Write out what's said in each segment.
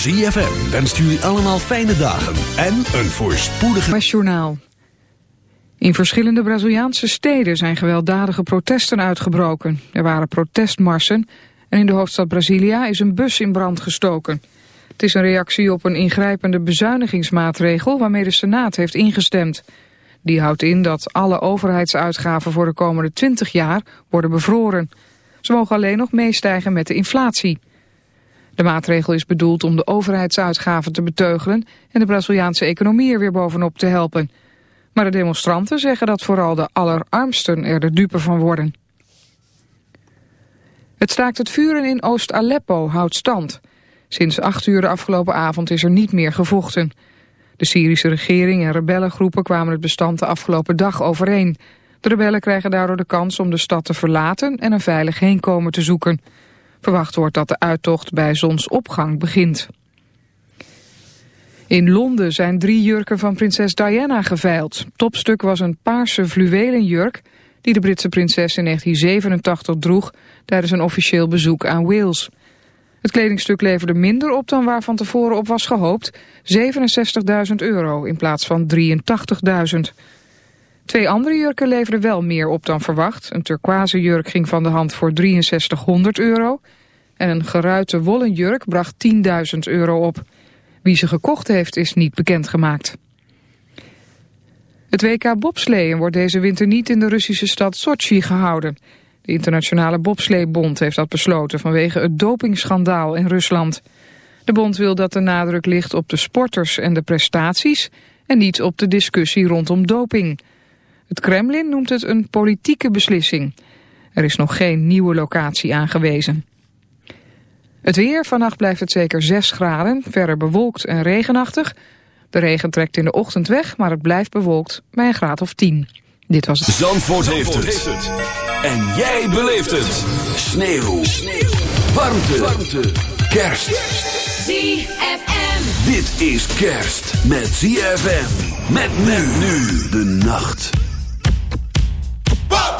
ZFM wenst jullie allemaal fijne dagen en een voorspoedige... Journaal. In verschillende Braziliaanse steden zijn gewelddadige protesten uitgebroken. Er waren protestmarsen en in de hoofdstad Brasilia is een bus in brand gestoken. Het is een reactie op een ingrijpende bezuinigingsmaatregel waarmee de Senaat heeft ingestemd. Die houdt in dat alle overheidsuitgaven voor de komende 20 jaar worden bevroren. Ze mogen alleen nog meestijgen met de inflatie. De maatregel is bedoeld om de overheidsuitgaven te beteugelen en de Braziliaanse economie er weer bovenop te helpen. Maar de demonstranten zeggen dat vooral de allerarmsten er de dupe van worden. Het staakt het vuren in Oost-Aleppo houdt stand. Sinds acht uur de afgelopen avond is er niet meer gevochten. De Syrische regering en rebellengroepen kwamen het bestand de afgelopen dag overeen. De rebellen krijgen daardoor de kans om de stad te verlaten en een veilig heenkomen te zoeken. Verwacht wordt dat de uittocht bij zonsopgang begint. In Londen zijn drie jurken van prinses Diana geveild. Topstuk was een paarse fluwelen jurk die de Britse prinses in 1987 droeg tijdens een officieel bezoek aan Wales. Het kledingstuk leverde minder op dan waar van tevoren op was gehoopt, 67.000 euro in plaats van 83.000. Twee andere jurken leverden wel meer op dan verwacht. Een turquoise jurk ging van de hand voor 6300 euro en een geruite wollen jurk bracht 10.000 euro op. Wie ze gekocht heeft is niet bekendgemaakt. Het WK bobsleeën wordt deze winter niet in de Russische stad Sochi gehouden. De internationale bobsleebond heeft dat besloten vanwege het dopingschandaal in Rusland. De bond wil dat de nadruk ligt op de sporters en de prestaties en niet op de discussie rondom doping. Het Kremlin noemt het een politieke beslissing. Er is nog geen nieuwe locatie aangewezen. Het weer, vannacht blijft het zeker 6 graden, verder bewolkt en regenachtig. De regen trekt in de ochtend weg, maar het blijft bewolkt bij een graad of 10. Dit was het. Zandvoort, heeft, het. En jij beleeft het. Sneeuw. Sneeuw. Warmte. Warmte. Kerst. ZFM. Dit is kerst met ZFM. Met men nu de nacht. The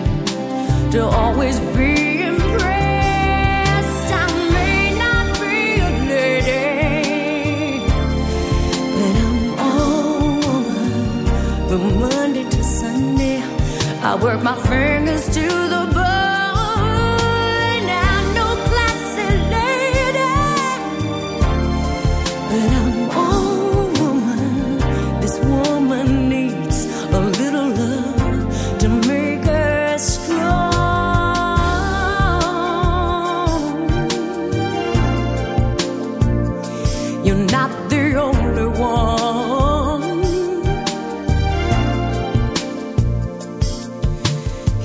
to always be impressed. I may not be a lady, but I'm all woman. From Monday to Sunday, I work my fingers to the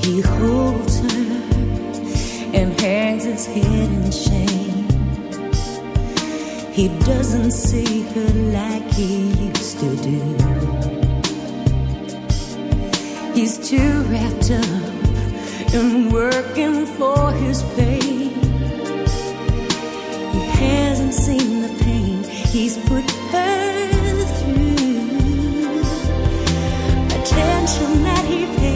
He holds her and hangs his head in shame. He doesn't see her like he used to do. He's too wrapped up in working for his pay. He hasn't seen the pain he's put her through. Attention that he pays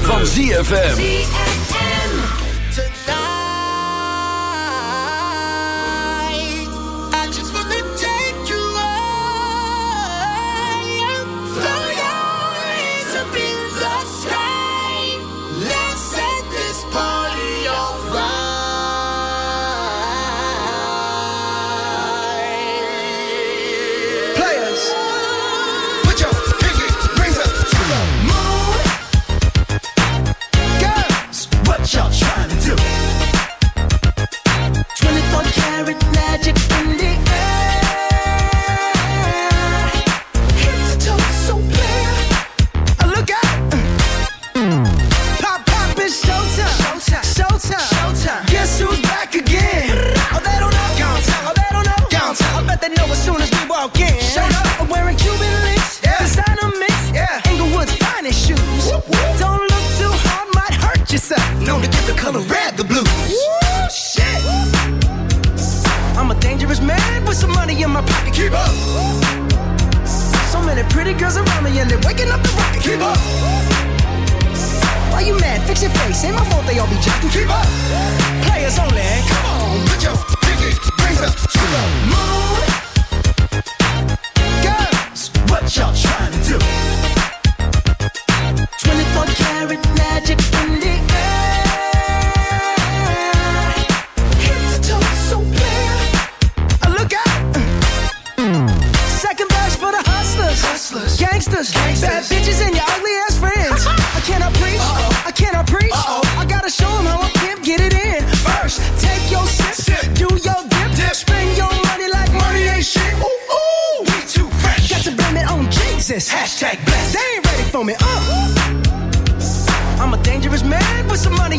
van ZFM.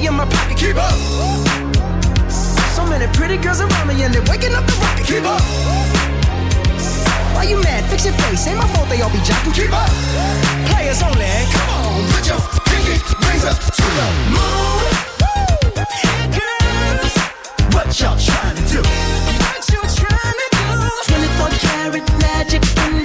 in my pocket. Keep up. So many pretty girls around me, and they're waking up the rocket. Keep up. Why you mad? Fix your face. Ain't my fault they all be jocking. Keep up. Players only. Come on, put your pinky rings up to the moon. Hey girls, what y'all trying to do? What you trying to do? 24 karat magic in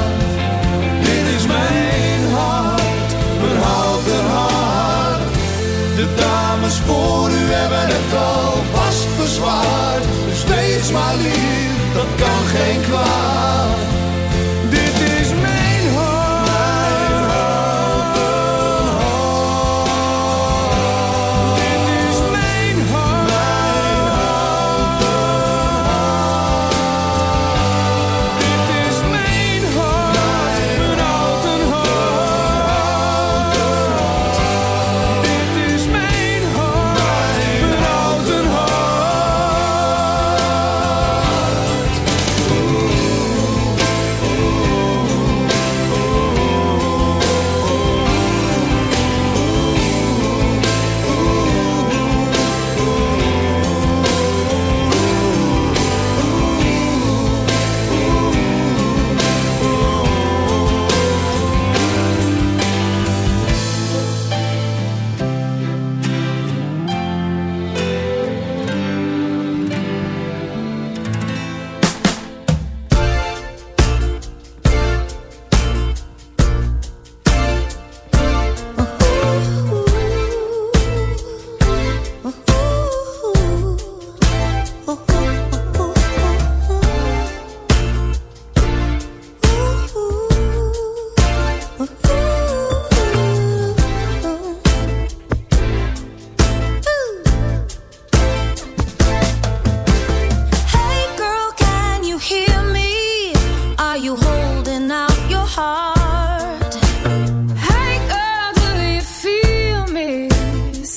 Voor u hebben het al vast verzwaard. Dus wees maar lief, dat kan geen kwaad.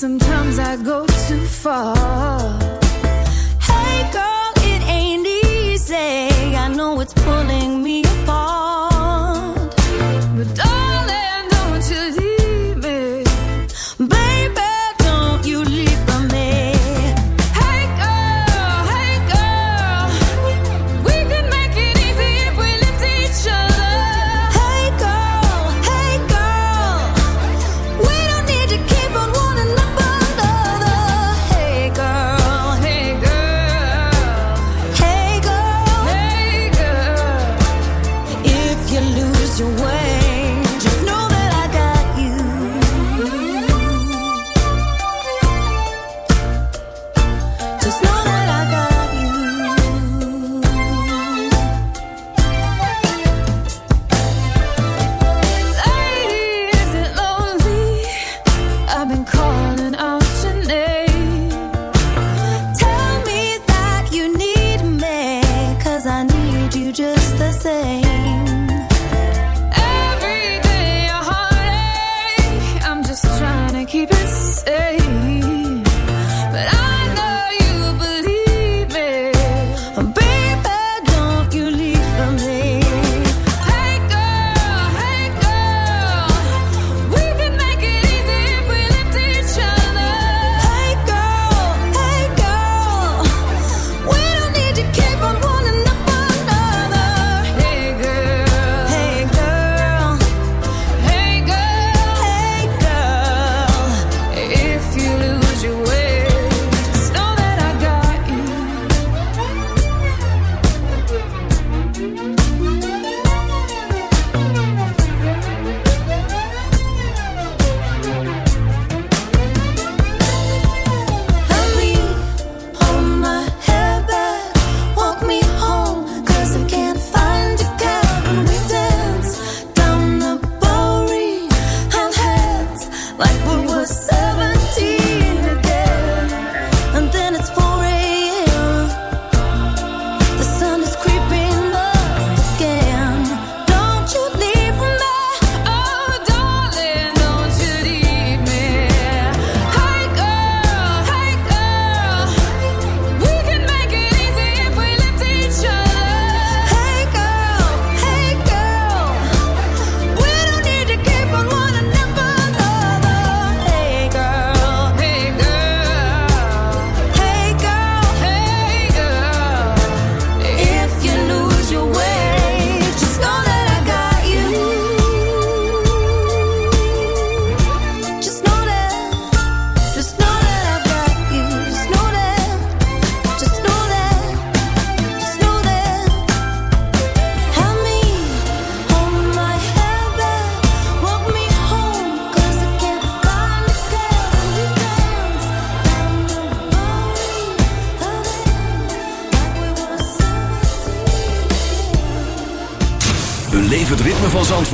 Sometimes I go too far.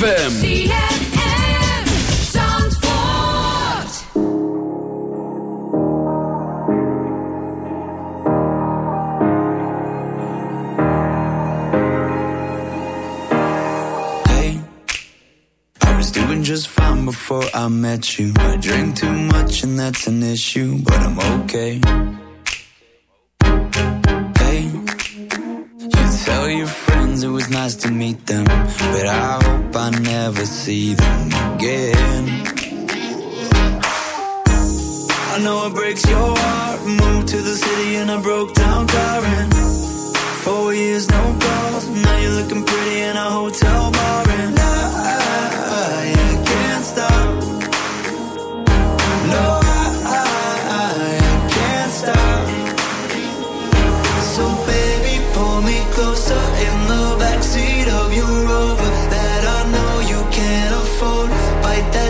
ZFM. Just fine before I met you. I drink too much and that's an issue, but I'm okay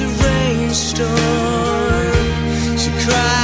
a rainstorm. She cry.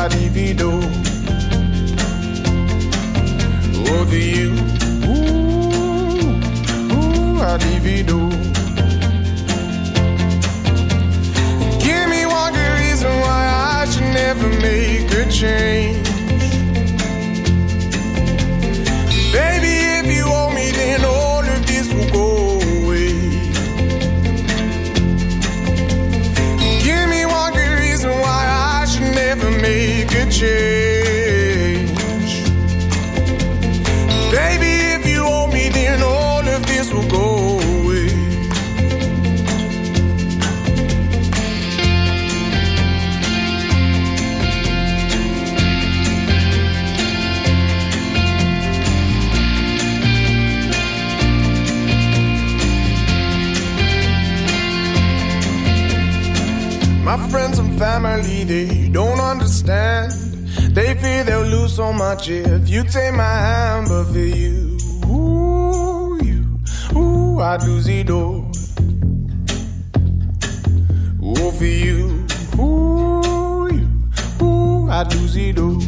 I'd divido. Over you, ooh, ooh, I'd divido. Give me one good reason why I should never make a change. They'll lose much if you take my hand, but for you, ooh, you, ooh, I'd lose it all. Ooh, for you, ooh, you, ooh, I'd lose it all.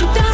you done.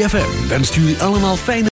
ZFM wenst jullie allemaal fijne...